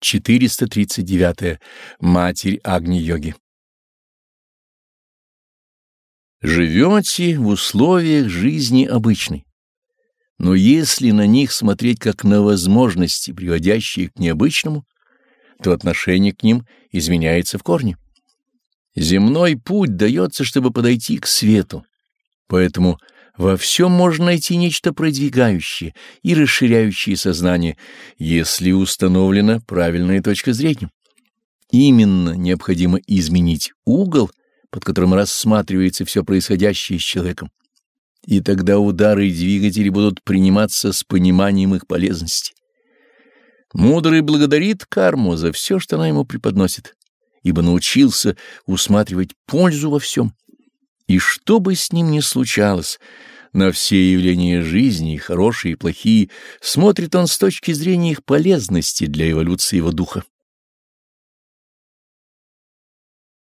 439. -е. Матерь Агни-йоги. Живете в условиях жизни обычной, но если на них смотреть как на возможности, приводящие к необычному, то отношение к ним изменяется в корне. Земной путь дается, чтобы подойти к свету, поэтому во всем можно найти нечто продвигающее и расширяющее сознание, если установлена правильная точка зрения. Именно необходимо изменить угол, под которым рассматривается все происходящее с человеком. И тогда удары и двигатели будут приниматься с пониманием их полезности. Мудрый благодарит карму за все, что она ему преподносит, ибо научился усматривать пользу во всем. И что бы с ним ни случалось, на все явления жизни, хорошие и плохие, смотрит он с точки зрения их полезности для эволюции его духа.